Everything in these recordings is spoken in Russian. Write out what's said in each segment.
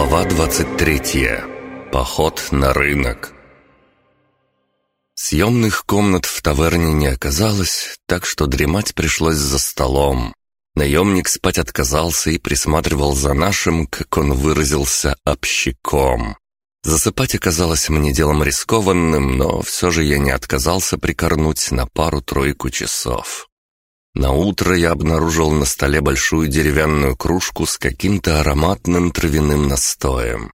Глава 23. Поход на рынок. Съемных комнат в таверне не оказалось, так что дремать пришлось за столом. Наемник спать отказался и присматривал за нашим, как он выразился, общиком. Засыпать оказалось мне делом рискованным, но все же я не отказался прикорнуть на пару-тройку часов. На утро я обнаружил на столе большую деревянную кружку с каким-то ароматным травяным настоем.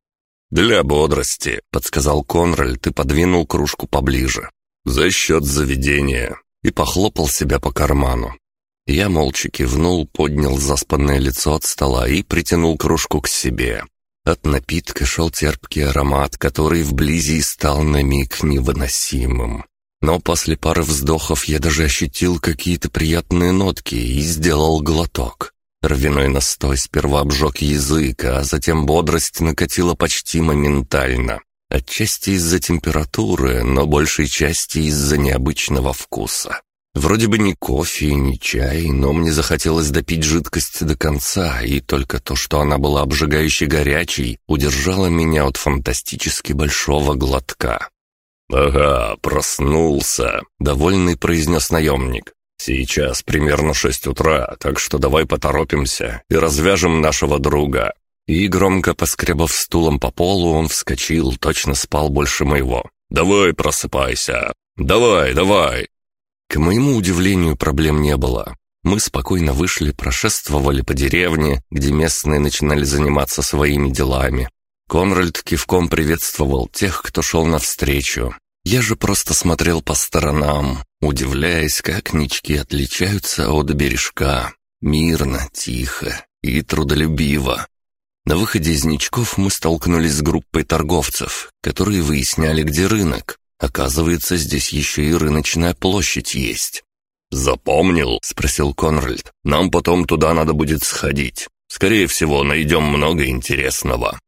«Для бодрости», — подсказал Конральд и подвинул кружку поближе. «За счет заведения». И похлопал себя по карману. Я молча кивнул, поднял заспанное лицо от стола и притянул кружку к себе. От напитка шел терпкий аромат, который вблизи стал на миг невыносимым. Но после пары вздохов я даже ощутил какие-то приятные нотки и сделал глоток. Травяной настой сперва обжег язык, а затем бодрость накатила почти моментально. Отчасти из-за температуры, но большей части из-за необычного вкуса. Вроде бы не кофе, не чай, но мне захотелось допить жидкость до конца, и только то, что она была обжигающе горячей, удержало меня от фантастически большого глотка. «Ага, проснулся», — довольный произнес наемник. «Сейчас примерно шесть утра, так что давай поторопимся и развяжем нашего друга». И громко поскребав стулом по полу, он вскочил, точно спал больше моего. «Давай просыпайся! Давай, давай!» К моему удивлению, проблем не было. Мы спокойно вышли, прошествовали по деревне, где местные начинали заниматься своими делами. Конральд кивком приветствовал тех, кто шел навстречу. Я же просто смотрел по сторонам, удивляясь, как нички отличаются от бережка. Мирно, тихо и трудолюбиво. На выходе из ничков мы столкнулись с группой торговцев, которые выясняли, где рынок. Оказывается, здесь еще и рыночная площадь есть. «Запомнил?» — спросил Конральд. «Нам потом туда надо будет сходить. Скорее всего, найдем много интересного».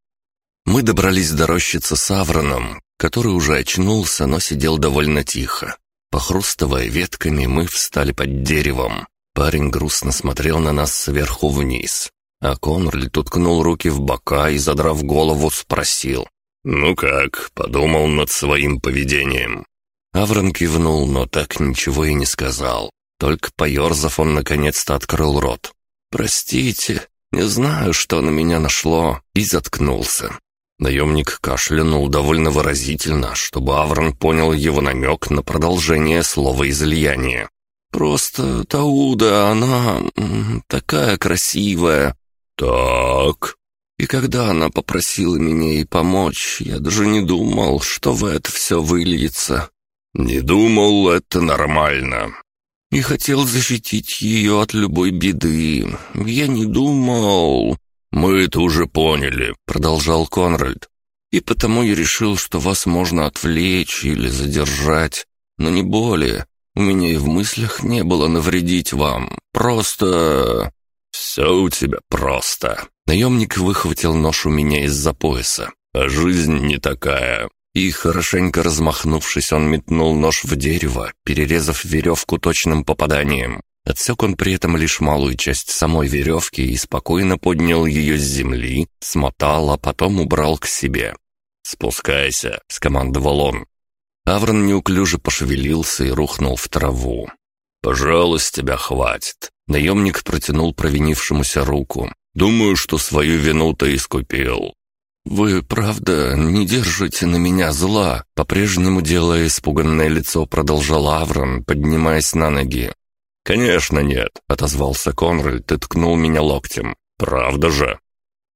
Мы добрались до рощицы с Авроном, который уже очнулся, но сидел довольно тихо. Похрустывая ветками, мы встали под деревом. Парень грустно смотрел на нас сверху вниз. А Конральд уткнул руки в бока и, задрав голову, спросил. «Ну как, подумал над своим поведением?» Аврон кивнул, но так ничего и не сказал. Только поерзав, он наконец-то открыл рот. «Простите, не знаю, что на меня нашло», и заткнулся. Наемник кашлянул довольно выразительно, чтобы Аврон понял его намек на продолжение слова излияния. «Просто Тауда, она такая красивая». «Так...» И когда она попросила меня ей помочь, я даже не думал, что в это все выльется. «Не думал, это нормально». И хотел защитить ее от любой беды. Я не думал... «Мы это уже поняли», — продолжал Конральд. «И потому я решил, что вас можно отвлечь или задержать, но не более. У меня и в мыслях не было навредить вам. Просто...» «Все у тебя просто». Наемник выхватил нож у меня из-за пояса. «А жизнь не такая». И, хорошенько размахнувшись, он метнул нож в дерево, перерезав веревку точным попаданием. Отсек он при этом лишь малую часть самой веревки и спокойно поднял ее с земли, смотал, а потом убрал к себе. «Спускайся», — скомандовал он. Аврон неуклюже пошевелился и рухнул в траву. «Пожалуй, с тебя хватит». Наемник протянул провинившемуся руку. «Думаю, что свою вину ты искупил». «Вы, правда, не держите на меня зла?» По-прежнему делая испуганное лицо, продолжал Аврон, поднимаясь на ноги. «Конечно нет», — отозвался Конральд и ткнул меня локтем. «Правда же?»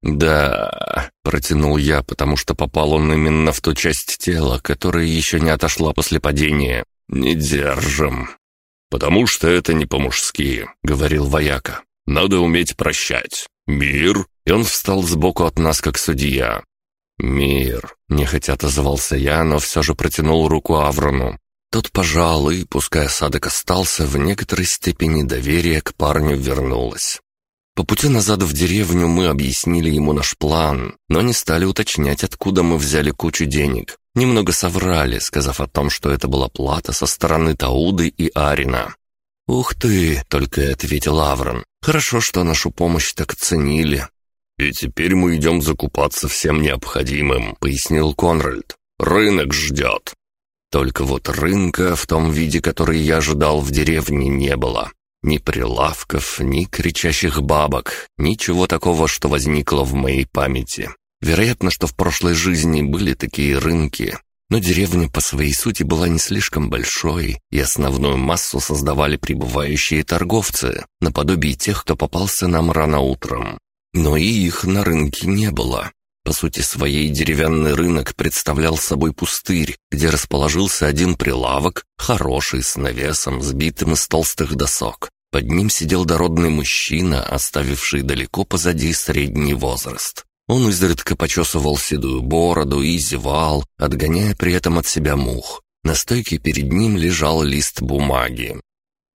«Да», — протянул я, потому что попал он именно в ту часть тела, которая еще не отошла после падения. «Не держим». «Потому что это не по-мужски», — говорил вояка. «Надо уметь прощать. Мир!» И он встал сбоку от нас, как судья. «Мир!» — нехотя отозвался я, но все же протянул руку Аврону. Тот пожал, и, пускай осадок остался, в некоторой степени доверие к парню вернулось. По пути назад в деревню мы объяснили ему наш план, но не стали уточнять, откуда мы взяли кучу денег. Немного соврали, сказав о том, что это была плата со стороны Тауды и Арина. «Ух ты!» — только ответил Аврон. «Хорошо, что нашу помощь так ценили». «И теперь мы идем закупаться всем необходимым», — пояснил Конральд. «Рынок ждет». Только вот рынка в том виде, который я ожидал в деревне, не было. Ни прилавков, ни кричащих бабок, ничего такого, что возникло в моей памяти. Вероятно, что в прошлой жизни были такие рынки, но деревня по своей сути была не слишком большой, и основную массу создавали прибывающие торговцы, наподобие тех, кто попался нам рано утром. Но и их на рынке не было. По сути своей деревянный рынок представлял собой пустырь, где расположился один прилавок, хороший, с навесом, сбитым из толстых досок. Под ним сидел дородный мужчина, оставивший далеко позади средний возраст. Он изредка почесывал седую бороду и зевал, отгоняя при этом от себя мух. На стойке перед ним лежал лист бумаги.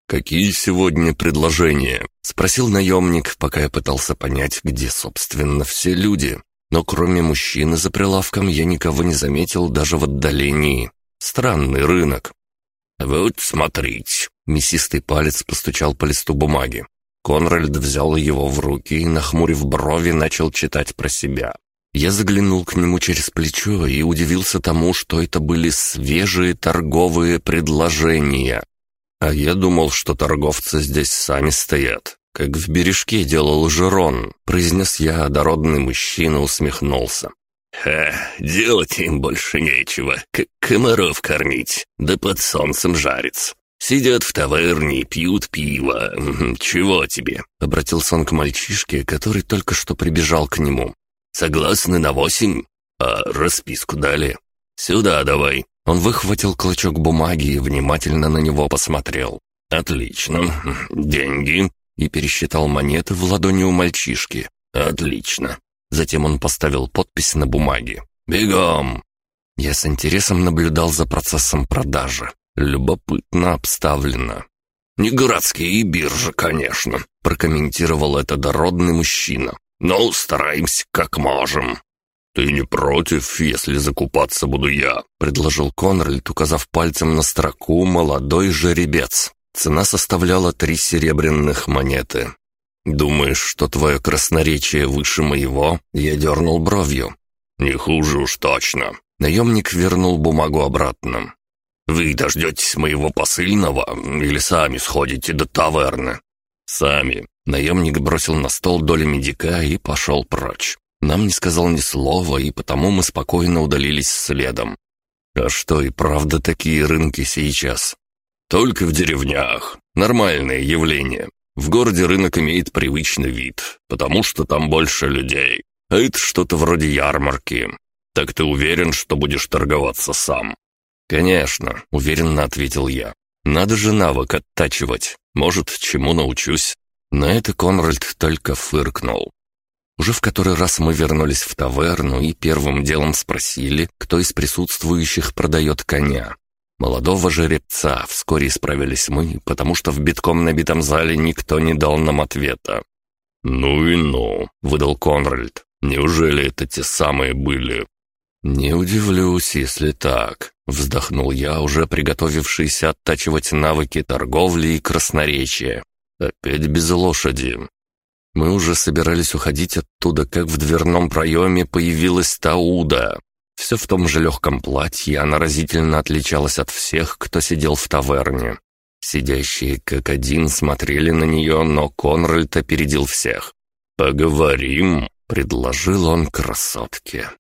«Какие сегодня предложения?» — спросил наемник, пока я пытался понять, где, собственно, все люди. Но кроме мужчины за прилавком я никого не заметил даже в отдалении. Странный рынок. «Вот смотрите!» — мясистый палец постучал по листу бумаги. Конральд взял его в руки и, нахмурив брови, начал читать про себя. Я заглянул к нему через плечо и удивился тому, что это были свежие торговые предложения. А я думал, что торговцы здесь сами стоят, как в бережке делал Жерон, произнес я, а дородный мужчина усмехнулся. «Ха, делать им больше нечего, как комаров кормить, да под солнцем жариться. Сидят в таверне и пьют пиво. Чего тебе?» Обратился он к мальчишке, который только что прибежал к нему. «Согласны на восемь? А расписку дали? Сюда давай». Он выхватил клочок бумаги и внимательно на него посмотрел. «Отлично. Деньги?» И пересчитал монеты в ладони у мальчишки. «Отлично». Затем он поставил подпись на бумаге. «Бегом!» Я с интересом наблюдал за процессом продажи. Любопытно обставлено. «Не городские биржи, конечно», — прокомментировал это дородный мужчина. «Но стараемся как можем». «Ты не против, если закупаться буду я?» — предложил Конральд, указав пальцем на строку «Молодой жеребец». Цена составляла три серебряных монеты. «Думаешь, что твое красноречие выше моего?» Я дернул бровью. «Не хуже уж точно». Наемник вернул бумагу обратно. Вы дождетесь моего посыльного или сами сходите до таверны?» «Сами». Наемник бросил на стол долю медика и пошел прочь. Нам не сказал ни слова, и потому мы спокойно удалились следом. А что, и правда такие рынки сейчас? Только в деревнях. Нормальное явление. В городе рынок имеет привычный вид, потому что там больше людей. А это что-то вроде ярмарки. Так ты уверен, что будешь торговаться сам? «Конечно», — уверенно ответил я. «Надо же навык оттачивать. Может, чему научусь». На это Конральд только фыркнул. Уже в который раз мы вернулись в таверну и первым делом спросили, кто из присутствующих продает коня. Молодого жеребца вскоре исправились мы, потому что в битком набитом зале никто не дал нам ответа. «Ну и ну», — выдал Конральд. «Неужели это те самые были?» «Не удивлюсь, если так. Вздохнул я, уже приготовившийся оттачивать навыки торговли и красноречия. Опять без лошади. Мы уже собирались уходить оттуда, как в дверном проеме появилась Тауда. Все в том же легком платье, она разительно отличалась от всех, кто сидел в таверне. Сидящие как один смотрели на нее, но Конральд опередил всех. «Поговорим», — предложил он красотке.